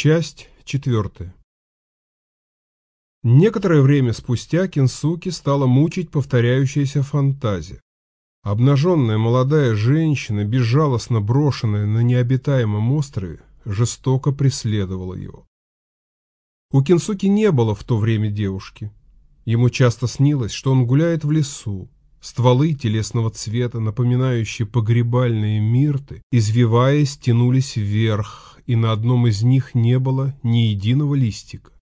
Часть четвертая. Некоторое время спустя Кинсуки стала мучить повторяющаяся фантазия. Обнаженная молодая женщина, безжалостно брошенная на необитаемом острове, жестоко преследовала его. У Кинсуки не было в то время девушки. Ему часто снилось, что он гуляет в лесу, Стволы телесного цвета, напоминающие погребальные мирты, извиваясь, тянулись вверх, и на одном из них не было ни единого листика.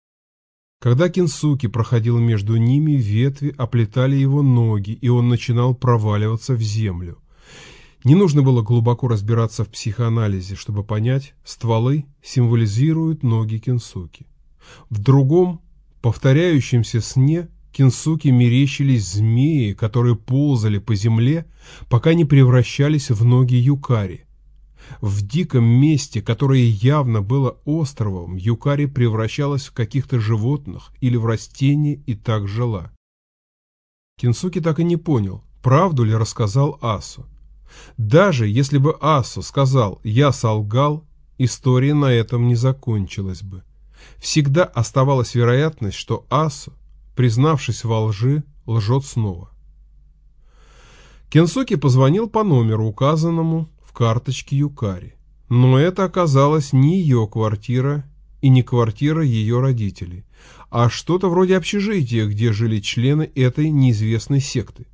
Когда Кинсуки проходил между ними, ветви оплетали его ноги, и он начинал проваливаться в землю. Не нужно было глубоко разбираться в психоанализе, чтобы понять, стволы символизируют ноги Кинсуки. В другом, повторяющемся сне, Кинсуки мерещились змеи, которые ползали по земле, пока не превращались в ноги Юкари. В диком месте, которое явно было островом, Юкари превращалась в каких-то животных или в растения и так жила. Кинсуки так и не понял, правду ли рассказал Асу. Даже если бы Асу сказал «я солгал», история на этом не закончилась бы. Всегда оставалась вероятность, что Асу признавшись во лжи, лжет снова. Кенсуки позвонил по номеру, указанному в карточке Юкари. Но это оказалось не ее квартира и не квартира ее родителей, а что-то вроде общежития, где жили члены этой неизвестной секты.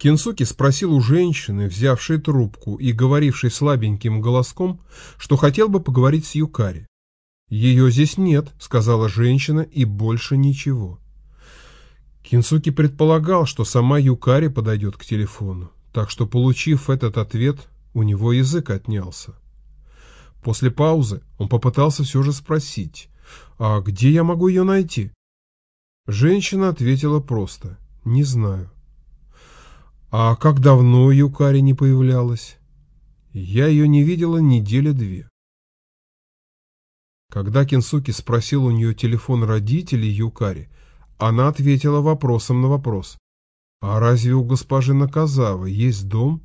Кенсуки спросил у женщины, взявшей трубку и говорившей слабеньким голоском, что хотел бы поговорить с Юкари. «Ее здесь нет», — сказала женщина, — «и больше ничего». Кинсуки предполагал, что сама Юкари подойдет к телефону, так что, получив этот ответ, у него язык отнялся. После паузы он попытался все же спросить, «А где я могу ее найти?» Женщина ответила просто, «Не знаю». «А как давно Юкари не появлялась?» «Я ее не видела недели две». Когда Кинсуки спросил у нее телефон родителей Юкари, она ответила вопросом на вопрос. «А разве у госпожи Наказавы есть дом?»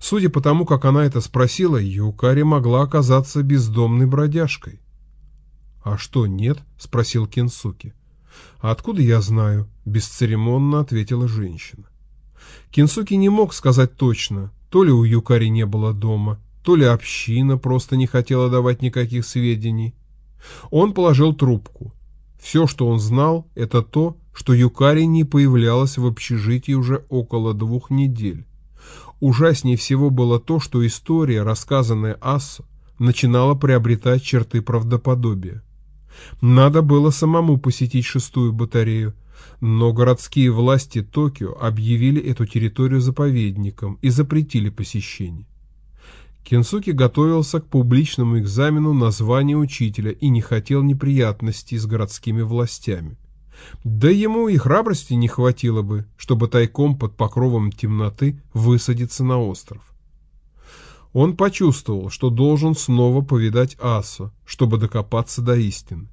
Судя по тому, как она это спросила, Юкари могла оказаться бездомной бродяжкой. «А что, нет?» — спросил Кинсуки. «А откуда я знаю?» — бесцеремонно ответила женщина. Кинсуки не мог сказать точно, то ли у Юкари не было дома, то ли община просто не хотела давать никаких сведений. Он положил трубку. Все, что он знал, это то, что Юкари не появлялась в общежитии уже около двух недель. Ужаснее всего было то, что история, рассказанная Ассо, начинала приобретать черты правдоподобия. Надо было самому посетить шестую батарею, но городские власти Токио объявили эту территорию заповедником и запретили посещение. Кенсуки готовился к публичному экзамену на звание учителя и не хотел неприятностей с городскими властями. Да ему и храбрости не хватило бы, чтобы тайком под покровом темноты высадиться на остров. Он почувствовал, что должен снова повидать Асу, чтобы докопаться до истины.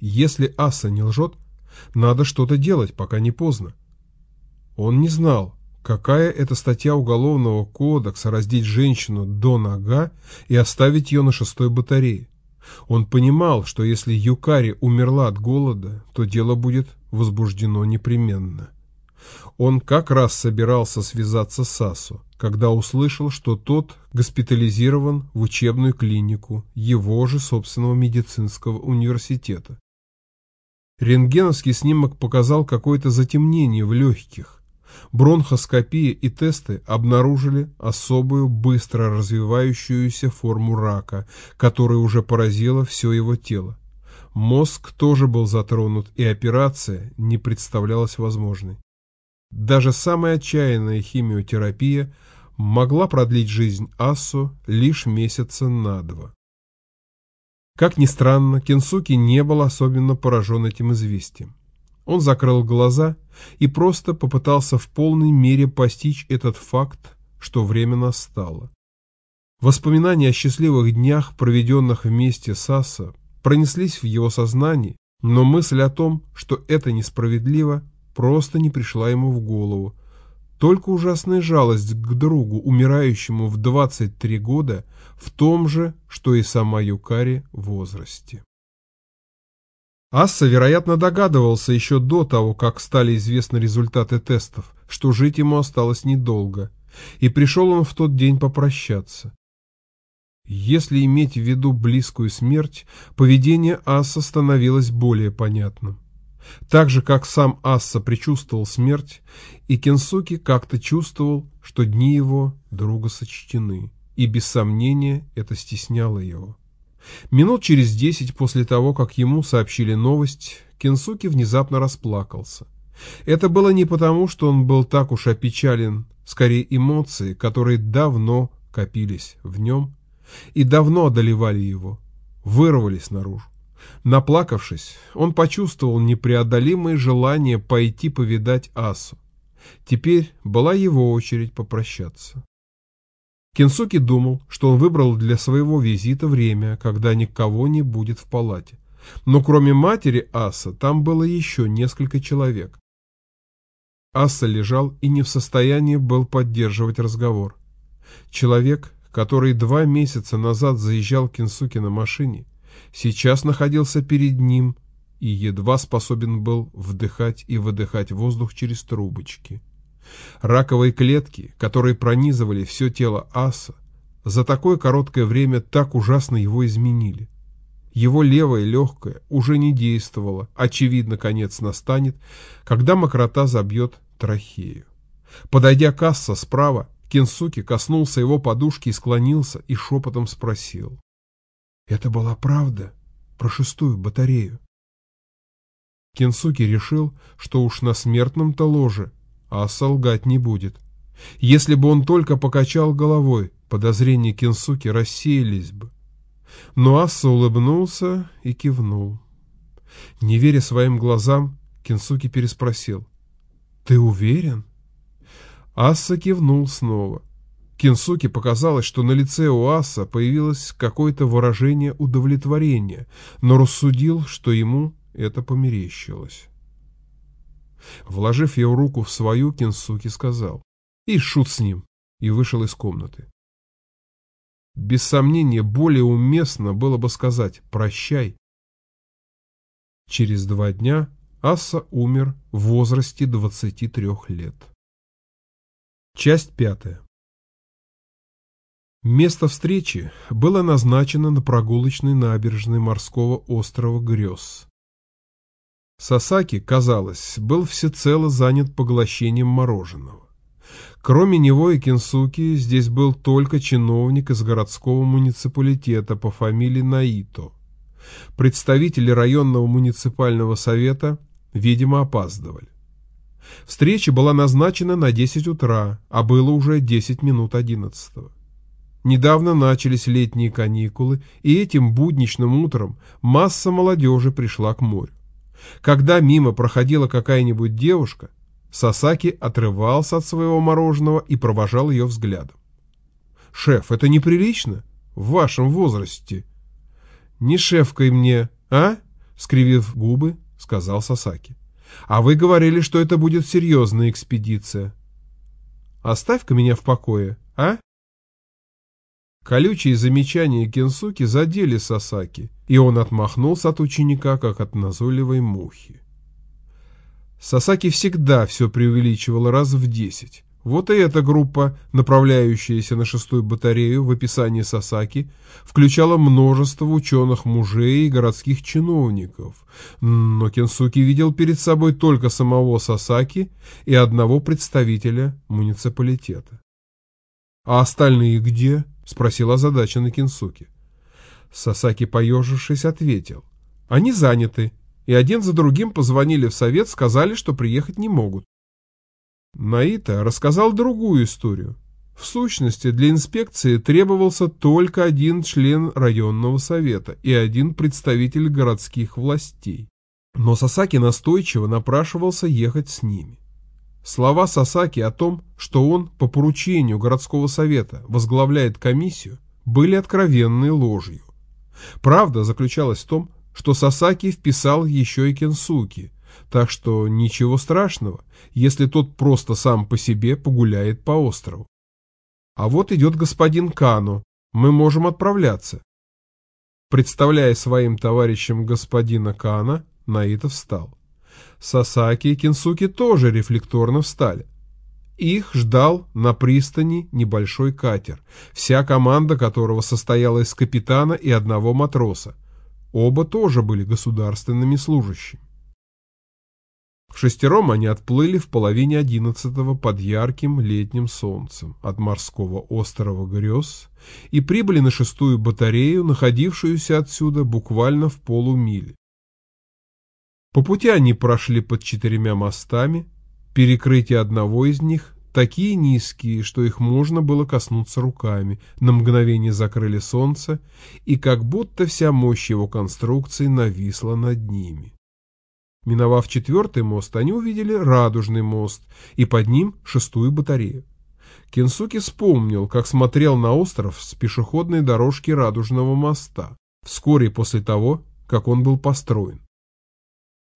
Если Аса не лжет, надо что-то делать, пока не поздно. Он не знал, Какая это статья Уголовного кодекса раздеть женщину до нога и оставить ее на шестой батарее? Он понимал, что если Юкари умерла от голода, то дело будет возбуждено непременно. Он как раз собирался связаться с Асу, когда услышал, что тот госпитализирован в учебную клинику его же собственного медицинского университета. Рентгеновский снимок показал какое-то затемнение в легких, Бронхоскопия и тесты обнаружили особую быстро развивающуюся форму рака, которая уже поразила все его тело. Мозг тоже был затронут, и операция не представлялась возможной. Даже самая отчаянная химиотерапия могла продлить жизнь Ассу лишь месяца на два. Как ни странно, Кенсуки не был особенно поражен этим известием. Он закрыл глаза и просто попытался в полной мере постичь этот факт, что время настало. Воспоминания о счастливых днях, проведенных вместе с Аса, пронеслись в его сознании, но мысль о том, что это несправедливо, просто не пришла ему в голову. только ужасная жалость к другу, умирающему в 23 года, в том же, что и сама Юкари возрасте. Асса, вероятно, догадывался еще до того, как стали известны результаты тестов, что жить ему осталось недолго, и пришел он в тот день попрощаться. Если иметь в виду близкую смерть, поведение Асса становилось более понятным. Так же, как сам Асса предчувствовал смерть, и Кенсуки как-то чувствовал, что дни его друга сочтены, и без сомнения это стесняло его. Минут через десять после того, как ему сообщили новость, Кенсуки внезапно расплакался. Это было не потому, что он был так уж опечален, скорее эмоции, которые давно копились в нем и давно одолевали его, вырвались наружу. Наплакавшись, он почувствовал непреодолимое желание пойти повидать Асу. Теперь была его очередь попрощаться. Кенсуки думал, что он выбрал для своего визита время, когда никого не будет в палате. Но кроме матери Аса, там было еще несколько человек. Аса лежал и не в состоянии был поддерживать разговор. Человек, который два месяца назад заезжал к Кенсуки на машине, сейчас находился перед ним и едва способен был вдыхать и выдыхать воздух через трубочки. Раковые клетки, которые пронизывали все тело аса, за такое короткое время так ужасно его изменили. Его левое легкое уже не действовало, очевидно, конец настанет, когда мокрота забьет трахею. Подойдя к Асса справа, Кенсуки коснулся его подушки и склонился, и шепотом спросил. «Это была правда про шестую батарею?» Кенсуки решил, что уж на смертном-то ложе а солгать не будет. Если бы он только покачал головой, подозрения Кенсуки рассеялись бы. Но Асса улыбнулся и кивнул. Не веря своим глазам, Кенсуки переспросил. «Ты уверен?» Асса кивнул снова. Кенсуки показалось, что на лице у Аса появилось какое-то выражение удовлетворения, но рассудил, что ему это померещилось. Вложив его руку в свою, Кенсуки сказал «И шут с ним!» и вышел из комнаты. Без сомнения, более уместно было бы сказать «прощай». Через два дня Асса умер в возрасте 23 лет. Часть пятая. Место встречи было назначено на прогулочной набережной морского острова Грез. Сасаки, казалось, был всецело занят поглощением мороженого. Кроме него и Кинсуки, здесь был только чиновник из городского муниципалитета по фамилии Наито. Представители районного муниципального совета, видимо, опаздывали. Встреча была назначена на 10 утра, а было уже 10 минут 11. Недавно начались летние каникулы, и этим будничным утром масса молодежи пришла к морю. Когда мимо проходила какая-нибудь девушка, Сасаки отрывался от своего мороженого и провожал ее взглядом. «Шеф, это неприлично? В вашем возрасте?» «Не шефкой мне, а?» — скривив губы, сказал Сасаки. «А вы говорили, что это будет серьезная экспедиция. Оставь-ка меня в покое, а?» Колючие замечания Кенсуки задели Сасаки, и он отмахнулся от ученика, как от назойливой мухи. Сасаки всегда все преувеличивала раз в десять. Вот и эта группа, направляющаяся на шестую батарею в описании Сасаки, включала множество ученых-мужей и городских чиновников. Но Кенсуки видел перед собой только самого Сасаки и одного представителя муниципалитета. «А остальные где?» — спросил озадаченный Кинсуки. Сасаки, поежившись, ответил. «Они заняты, и один за другим позвонили в совет, сказали, что приехать не могут». Наита рассказал другую историю. В сущности, для инспекции требовался только один член районного совета и один представитель городских властей. Но Сасаки настойчиво напрашивался ехать с ними. Слова Сасаки о том, что он по поручению городского совета возглавляет комиссию, были откровенной ложью. Правда заключалась в том, что Сасаки вписал еще и Кенсуки, так что ничего страшного, если тот просто сам по себе погуляет по острову. А вот идет господин Кано, мы можем отправляться. Представляя своим товарищам господина Кана, Наита встал. Сасаки и Кинсуки тоже рефлекторно встали. Их ждал на пристани небольшой катер, вся команда которого состояла из капитана и одного матроса. Оба тоже были государственными служащими. В шестером они отплыли в половине одиннадцатого под ярким летним солнцем от морского острова Грез и прибыли на шестую батарею, находившуюся отсюда буквально в полумиле. По пути они прошли под четырьмя мостами, перекрытия одного из них такие низкие, что их можно было коснуться руками, на мгновение закрыли солнце, и как будто вся мощь его конструкции нависла над ними. Миновав четвертый мост, они увидели радужный мост и под ним шестую батарею. Кенсуки вспомнил, как смотрел на остров с пешеходной дорожки радужного моста, вскоре после того, как он был построен.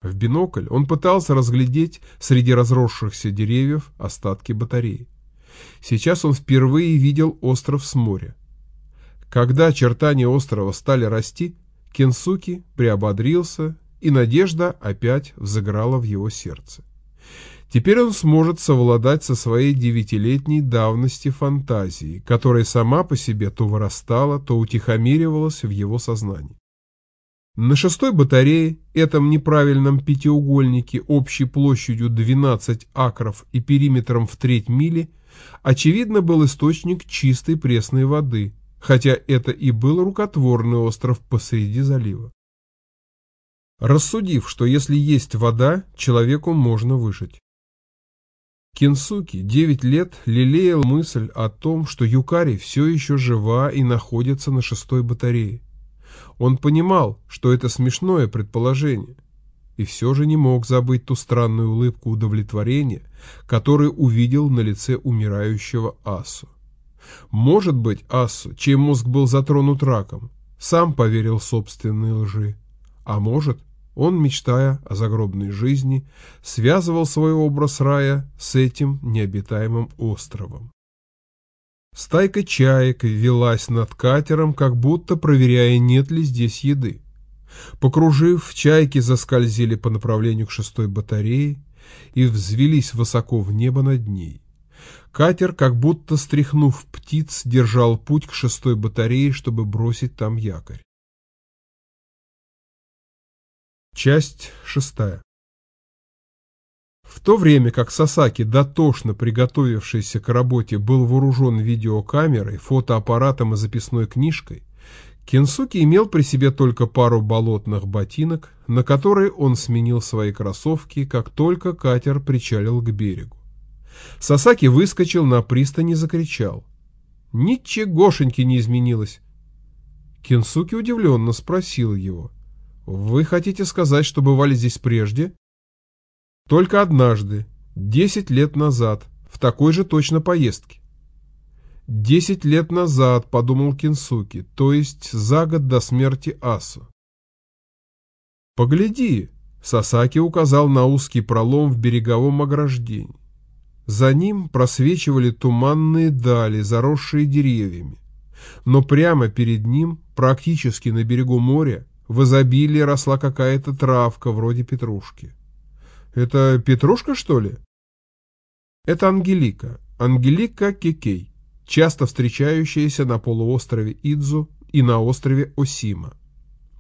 В бинокль он пытался разглядеть среди разросшихся деревьев остатки батареи. Сейчас он впервые видел остров с моря. Когда очертания острова стали расти, Кенсуки приободрился и надежда опять взыграла в его сердце. Теперь он сможет совладать со своей девятилетней давности фантазией, которая сама по себе то вырастала, то утихомиривалась в его сознании. На шестой батарее, этом неправильном пятиугольнике общей площадью 12 акров и периметром в треть мили, очевидно был источник чистой пресной воды, хотя это и был рукотворный остров посреди залива рассудив, что если есть вода, человеку можно выжить. Кинсуки девять лет лелеял мысль о том, что Юкари все еще жива и находится на шестой батарее. Он понимал, что это смешное предположение, и все же не мог забыть ту странную улыбку удовлетворения, которую увидел на лице умирающего Асу. Может быть, Асу, чей мозг был затронут раком, сам поверил собственной лжи, а может, он, мечтая о загробной жизни, связывал свой образ рая с этим необитаемым островом. Стайка чаек велась над катером, как будто проверяя, нет ли здесь еды. Покружив, чайки заскользили по направлению к шестой батарее и взвелись высоко в небо над ней. Катер, как будто стряхнув птиц, держал путь к шестой батарее, чтобы бросить там якорь. Часть шестая. В то время как Сасаки, дотошно приготовившийся к работе, был вооружен видеокамерой, фотоаппаратом и записной книжкой, Кенсуки имел при себе только пару болотных ботинок, на которые он сменил свои кроссовки, как только катер причалил к берегу. Сасаки выскочил на пристань и закричал. «Ничегошеньки не изменилось!» Кенсуки удивленно спросил его. Вы хотите сказать, что бывали здесь прежде? Только однажды, десять лет назад, в такой же точно поездке. Десять лет назад, подумал Кинсуки, то есть за год до смерти Асу. Погляди, Сасаки указал на узкий пролом в береговом ограждении. За ним просвечивали туманные дали, заросшие деревьями. Но прямо перед ним, практически на берегу моря, в изобилии росла какая-то травка вроде петрушки. Это петрушка, что ли? Это Ангелика. Ангелика кекей, часто встречающаяся на полуострове Идзу и на острове Осима.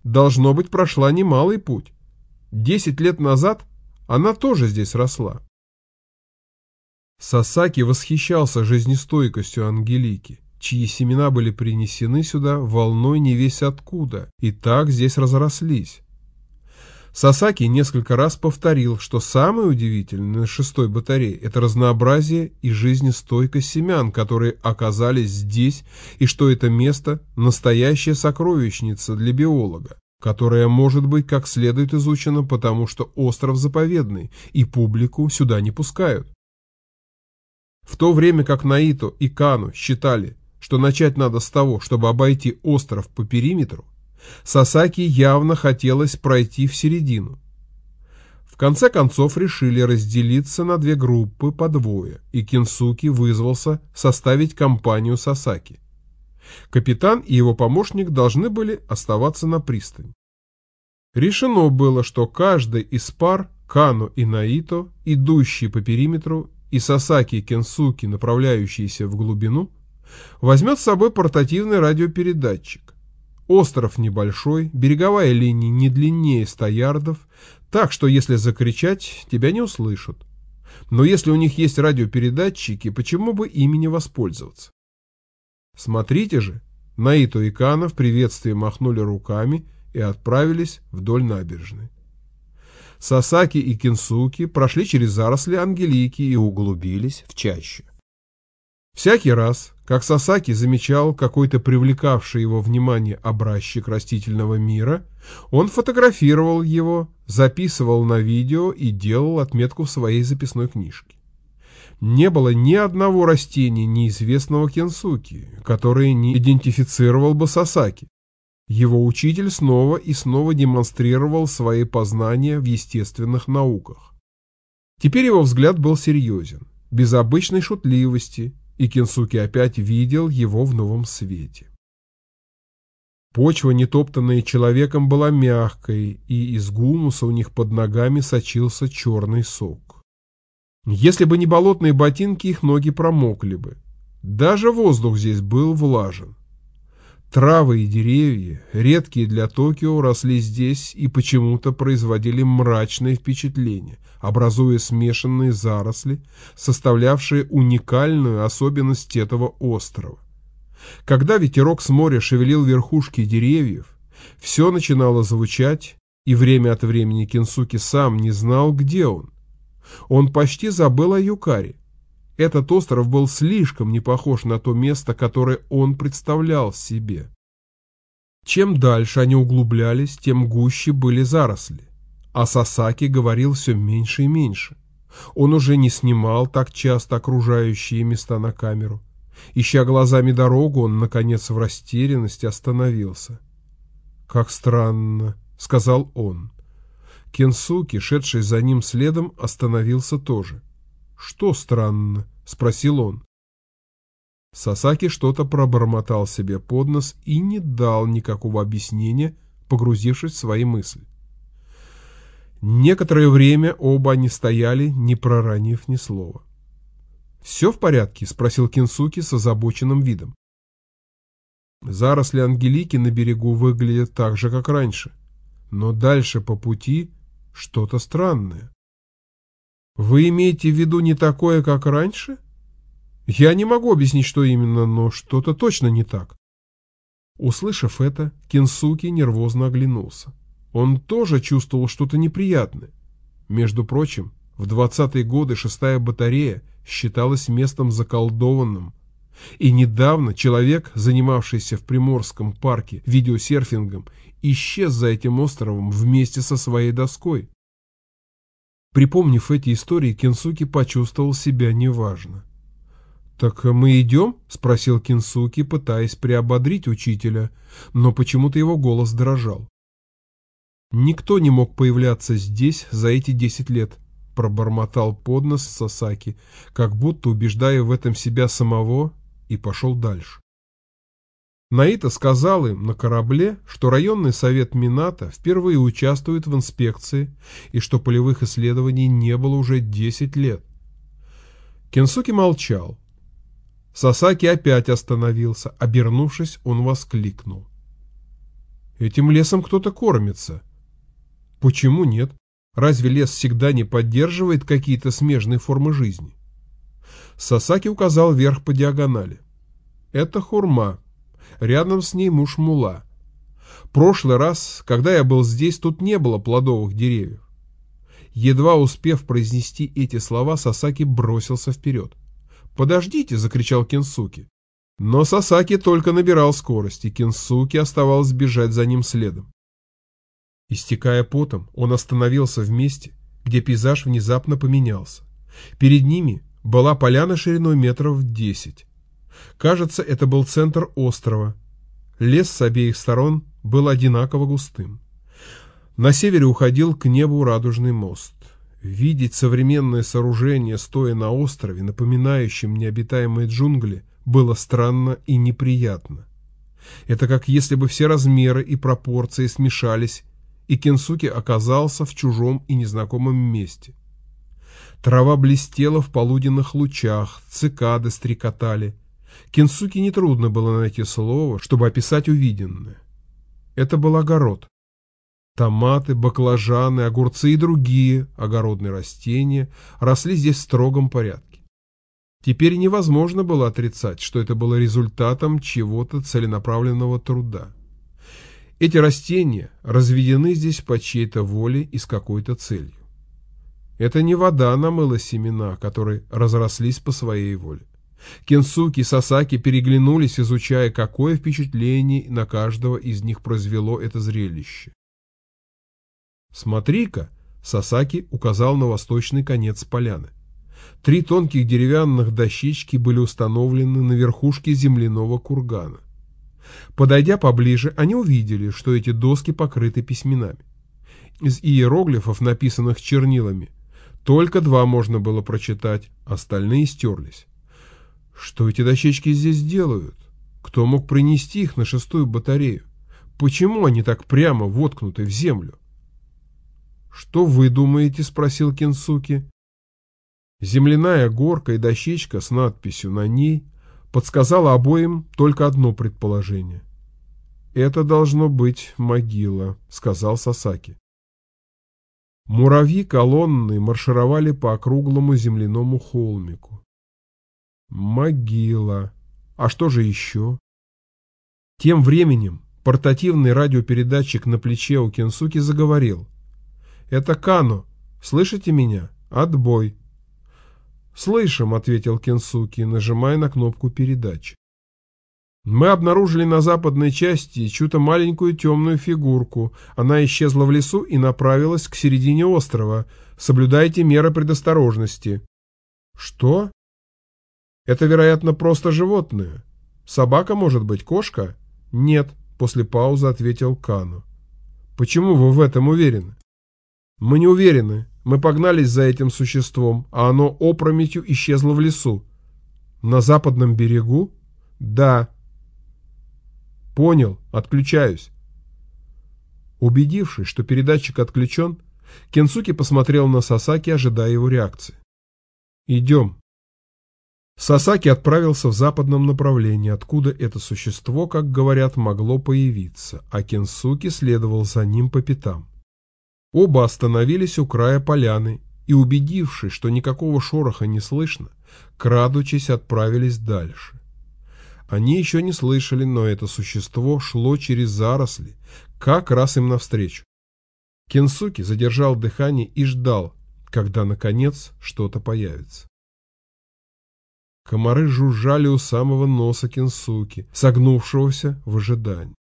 Должно быть, прошла немалый путь. Десять лет назад она тоже здесь росла. Сасаки восхищался жизнестойкостью Ангелики чьи семена были принесены сюда волной не весь откуда, и так здесь разрослись. Сасаки несколько раз повторил, что самое удивительное на шестой батарее – это разнообразие и жизнестойкость семян, которые оказались здесь, и что это место – настоящая сокровищница для биолога, которая может быть как следует изучена, потому что остров заповедный, и публику сюда не пускают. В то время как Наито и Кану считали, что начать надо с того, чтобы обойти остров по периметру, Сасаки явно хотелось пройти в середину. В конце концов решили разделиться на две группы по двое, и Кинсуки вызвался составить компанию Сасаки. Капитан и его помощник должны были оставаться на пристани. Решено было, что каждый из пар, Кано и Наито, идущие по периметру, и Сасаки и Кенсуки, направляющиеся в глубину, возьмет с собой портативный радиопередатчик. Остров небольшой, береговая линия не длиннее 100 ярдов, так что если закричать, тебя не услышат. Но если у них есть радиопередатчики, почему бы ими не воспользоваться? Смотрите же, Наито и Кана в приветствии махнули руками и отправились вдоль набережной. Сасаки и Кинсуки прошли через заросли Ангелики и углубились в чащу. Всякий раз, как Сасаки замечал какой-то привлекавший его внимание образчик растительного мира, он фотографировал его, записывал на видео и делал отметку в своей записной книжке. Не было ни одного растения неизвестного Кенсуки, которое не идентифицировал бы Сасаки. Его учитель снова и снова демонстрировал свои познания в естественных науках. Теперь его взгляд был серьезен, без обычной шутливости, и Кинсуки опять видел его в новом свете. Почва, не топтанная человеком, была мягкой, и из гумуса у них под ногами сочился черный сок. Если бы не болотные ботинки, их ноги промокли бы. Даже воздух здесь был влажен. Травы и деревья, редкие для Токио, росли здесь и почему-то производили мрачное впечатление, образуя смешанные заросли, составлявшие уникальную особенность этого острова. Когда ветерок с моря шевелил верхушки деревьев, все начинало звучать, и время от времени Кинсуки сам не знал, где он. Он почти забыл о Юкаре, этот остров был слишком не похож на то место, которое он представлял себе. Чем дальше они углублялись, тем гуще были заросли. А Сасаки говорил все меньше и меньше. Он уже не снимал так часто окружающие места на камеру. Ища глазами дорогу, он, наконец, в растерянности остановился. «Как странно», — сказал он. Кенсуки, шедший за ним следом, остановился тоже. «Что странно?» — спросил он. Сасаки что-то пробормотал себе под нос и не дал никакого объяснения, погрузившись в свои мысли. Некоторое время оба они стояли, не проронив ни слова. «Все в порядке?» — спросил Кинсуки с озабоченным видом. Заросли Ангелики на берегу выглядят так же, как раньше, но дальше по пути что-то странное. Вы имеете в виду не такое, как раньше? Я не могу объяснить, что именно, но что-то точно не так. Услышав это, Кинсуки нервозно оглянулся. Он тоже чувствовал что-то неприятное. Между прочим, в 20-е годы шестая батарея считалась местом заколдованным. И недавно человек, занимавшийся в Приморском парке видеосерфингом, исчез за этим островом вместе со своей доской. Припомнив эти истории, Кинсуки почувствовал себя неважно. «Так мы идем?» – спросил Кинсуки, пытаясь приободрить учителя, но почему-то его голос дрожал. «Никто не мог появляться здесь за эти десять лет», – пробормотал поднос Сасаки, как будто убеждая в этом себя самого, и пошел дальше. Наита сказал им на корабле, что районный совет Мината впервые участвует в инспекции и что полевых исследований не было уже 10 лет. Кенсуки молчал. Сасаки опять остановился. Обернувшись, он воскликнул. «Этим лесом кто-то кормится». «Почему нет? Разве лес всегда не поддерживает какие-то смежные формы жизни?» Сасаки указал вверх по диагонали. «Это хурма, Рядом с ней муж Мула. Прошлый раз, когда я был здесь, тут не было плодовых деревьев. Едва успев произнести эти слова, Сасаки бросился вперед. «Подождите!» — закричал Кинсуки. Но Сасаки только набирал скорость, и Кинсуки оставалось бежать за ним следом. Истекая потом, он остановился в месте, где пейзаж внезапно поменялся. Перед ними была поляна шириной метров десять. Кажется, это был центр острова. Лес с обеих сторон был одинаково густым. На севере уходил к небу радужный мост. Видеть современное сооружение, стоя на острове, напоминающем необитаемые джунгли, было странно и неприятно. Это как если бы все размеры и пропорции смешались, и Кенсуки оказался в чужом и незнакомом месте. Трава блестела в полуденных лучах, цикады стрекотали. Кенсуки нетрудно было найти слово, чтобы описать увиденное. Это был огород. Томаты, баклажаны, огурцы и другие огородные растения росли здесь в строгом порядке. Теперь невозможно было отрицать, что это было результатом чего-то целенаправленного труда. Эти растения разведены здесь по чьей-то воле и с какой-то целью. Это не вода намыла семена, которые разрослись по своей воле. Кенсуки и Сасаки переглянулись, изучая, какое впечатление на каждого из них произвело это зрелище. «Смотри-ка!» — Сасаки указал на восточный конец поляны. Три тонких деревянных дощечки были установлены на верхушке земляного кургана. Подойдя поближе, они увидели, что эти доски покрыты письменами. Из иероглифов, написанных чернилами, только два можно было прочитать, остальные стерлись. Что эти дощечки здесь делают? Кто мог принести их на шестую батарею? Почему они так прямо воткнуты в землю? «Что вы думаете?» — спросил Кенсуки. Земляная горка и дощечка с надписью на ней подсказала обоим только одно предположение. «Это должно быть могила», — сказал Сасаки. Муравьи колонны маршировали по округлому земляному холмику. Могила. А что же еще? Тем временем портативный радиопередатчик на плече у Кенсуки заговорил. «Это Кано. Слышите меня? Отбой». «Слышим», — ответил Кенсуки, нажимая на кнопку передачи. Мы обнаружили на западной части чью-то маленькую темную фигурку. Она исчезла в лесу и направилась к середине острова. Соблюдайте меры предосторожности. Что? Это, вероятно, просто животное. Собака, может быть, кошка? Нет, после паузы ответил Кану. Почему вы в этом уверены? Мы не уверены. Мы погнались за этим существом, а оно опрометью исчезло в лесу. На западном берегу? Да. Понял, отключаюсь. Убедившись, что передатчик отключен, Кенсуки посмотрел на Сасаки, ожидая его реакции. «Идем». Сасаки отправился в западном направлении, откуда это существо, как говорят, могло появиться, а Кенсуки следовал за ним по пятам. Оба остановились у края поляны и, убедившись, что никакого шороха не слышно, крадучись, отправились дальше. Они еще не слышали, но это существо шло через заросли, как раз им навстречу. Кенсуки задержал дыхание и ждал, когда, наконец, что-то появится. Комары жужжали у самого носа Кенсуки, согнувшегося в ожидании.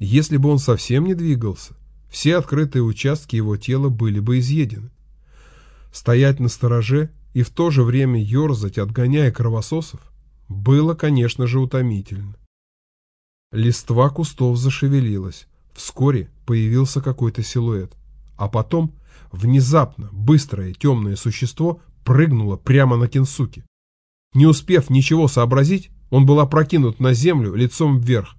Если бы он совсем не двигался, все открытые участки его тела были бы изъедены. Стоять на стороже и в то же время ерзать, отгоняя кровососов, было, конечно же, утомительно. Листва кустов зашевелилась. Вскоре появился какой-то силуэт. А потом, внезапно, быстрое темное существо прыгнуло прямо на Кенсуки. Не успев ничего сообразить, он был опрокинут на землю лицом вверх.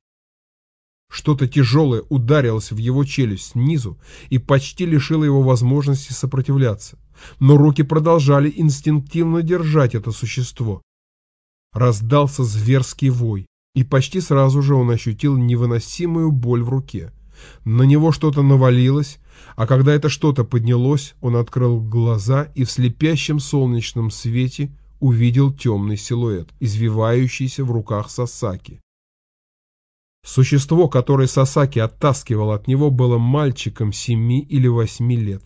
Что-то тяжелое ударилось в его челюсть снизу и почти лишило его возможности сопротивляться. Но руки продолжали инстинктивно держать это существо. Раздался зверский вой, и почти сразу же он ощутил невыносимую боль в руке. На него что-то навалилось, а когда это что-то поднялось, он открыл глаза и в слепящем солнечном свете увидел темный силуэт, извивающийся в руках Сасаки. Существо, которое Сасаки оттаскивал от него, было мальчиком семи или восьми лет.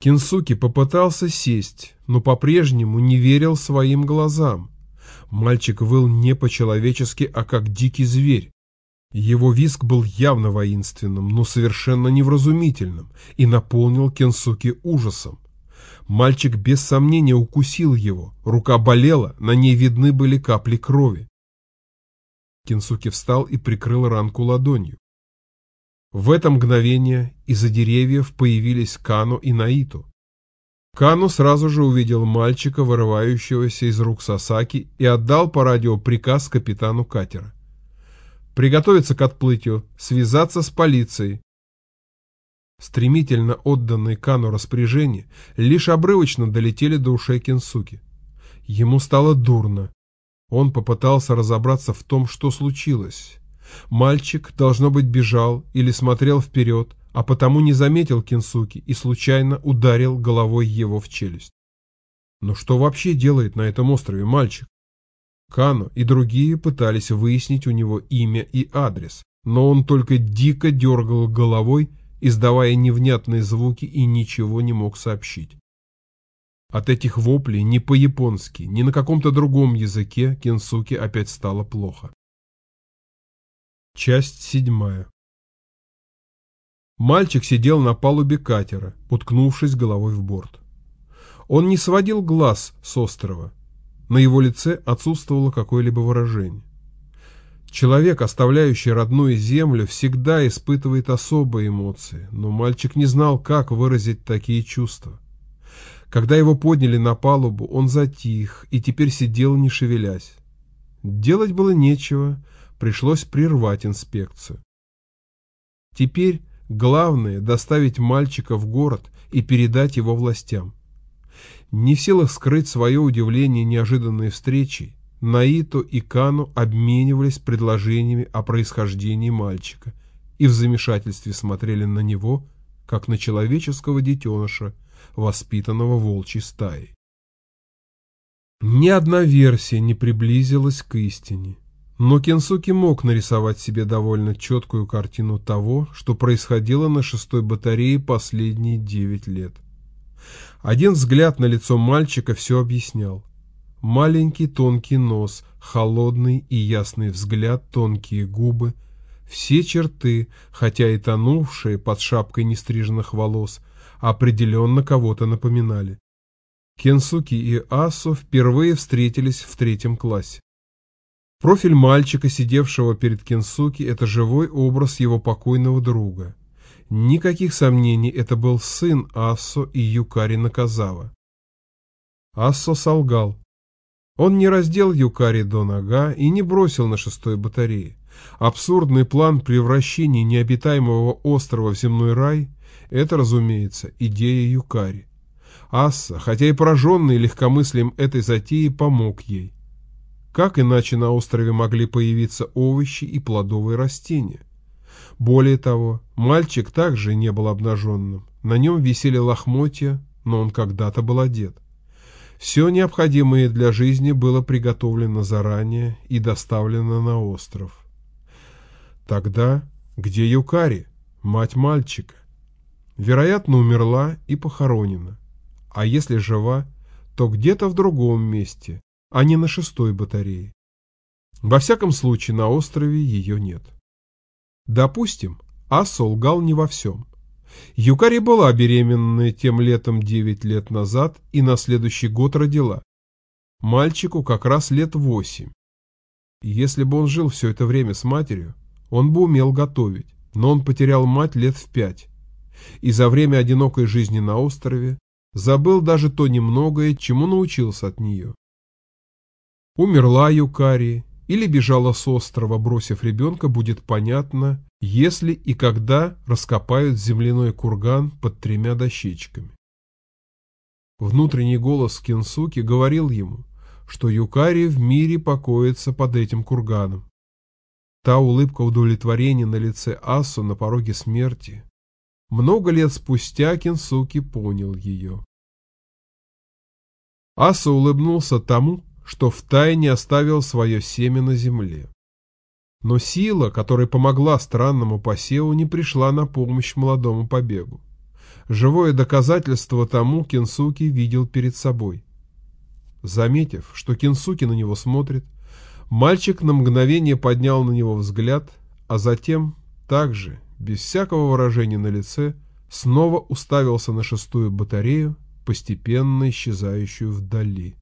Кинсуки попытался сесть, но по-прежнему не верил своим глазам. Мальчик выл не по-человечески, а как дикий зверь. Его визг был явно воинственным, но совершенно невразумительным и наполнил Кенсуки ужасом. Мальчик без сомнения укусил его, рука болела, на ней видны были капли крови. Кенсуки встал и прикрыл ранку ладонью. В это мгновение из-за деревьев появились Кано и Наиту. Кано сразу же увидел мальчика, вырывающегося из рук Сасаки, и отдал по радио приказ капитану катера. «Приготовиться к отплытию, связаться с полицией». Стремительно отданные Кану распоряжения лишь обрывочно долетели до ушей Кенсуки. Ему стало дурно. Он попытался разобраться в том, что случилось. Мальчик, должно быть, бежал или смотрел вперед, а потому не заметил Кинсуки и случайно ударил головой его в челюсть. Но что вообще делает на этом острове мальчик? Кано и другие пытались выяснить у него имя и адрес, но он только дико дергал головой, издавая невнятные звуки и ничего не мог сообщить. От этих воплей ни по-японски, ни на каком-то другом языке Кенсуки опять стало плохо. Часть седьмая Мальчик сидел на палубе катера, уткнувшись головой в борт. Он не сводил глаз с острова. На его лице отсутствовало какое-либо выражение. Человек, оставляющий родную землю, всегда испытывает особые эмоции, но мальчик не знал, как выразить такие чувства. Когда его подняли на палубу, он затих и теперь сидел, не шевелясь. Делать было нечего, пришлось прервать инспекцию. Теперь Главное – доставить мальчика в город и передать его властям. Не в силах скрыть свое удивление неожиданной встречей, Наито и Кану обменивались предложениями о происхождении мальчика и в замешательстве смотрели на него, как на человеческого детеныша, воспитанного волчьей стаей. Ни одна версия не приблизилась к истине. Но Кенсуки мог нарисовать себе довольно четкую картину того, что происходило на шестой батарее последние девять лет. Один взгляд на лицо мальчика все объяснял. Маленький тонкий нос, холодный и ясный взгляд, тонкие губы, все черты, хотя и тонувшие под шапкой нестриженных волос, определенно кого-то напоминали. Кенсуки и Асо впервые встретились в третьем классе. Профиль мальчика, сидевшего перед Кенсуки, это живой образ его покойного друга. Никаких сомнений, это был сын Ассо и Юкари Наказава. Ассо солгал. Он не раздел Юкари до нога и не бросил на шестой батарее. Абсурдный план превращения необитаемого острова в земной рай – это, разумеется, идея Юкари. Асса, хотя и пораженный легкомыслием этой затеи, помог ей. Как иначе на острове могли появиться овощи и плодовые растения? Более того, мальчик также не был обнаженным. На нем висели лохмотья, но он когда-то был одет. Все необходимое для жизни было приготовлено заранее и доставлено на остров. Тогда где Юкари, мать мальчика? Вероятно, умерла и похоронена. А если жива, то где-то в другом месте, а не на шестой батарее. Во всяком случае, на острове ее нет. Допустим, Аса лгал не во всем. Юкари была беременна тем летом 9 лет назад и на следующий год родила. Мальчику как раз лет 8. Если бы он жил все это время с матерью, он бы умел готовить, но он потерял мать лет в пять. И за время одинокой жизни на острове забыл даже то немногое, чему научился от нее. Умерла Юкари или бежала с острова, бросив ребенка, будет понятно, если и когда раскопают земляной курган под тремя дощечками. Внутренний голос Кенсуки говорил ему, что Юкари в мире покоится под этим курганом. Та улыбка удовлетворения на лице Асу на пороге смерти. Много лет спустя Кенсуки понял ее. Аса улыбнулся тому, что втайне оставил свое семя на земле. Но сила, которая помогла странному посеву, не пришла на помощь молодому побегу. Живое доказательство тому Кенсуки видел перед собой. Заметив, что Кенсуки на него смотрит, мальчик на мгновение поднял на него взгляд, а затем, также, без всякого выражения на лице, снова уставился на шестую батарею, постепенно исчезающую вдали.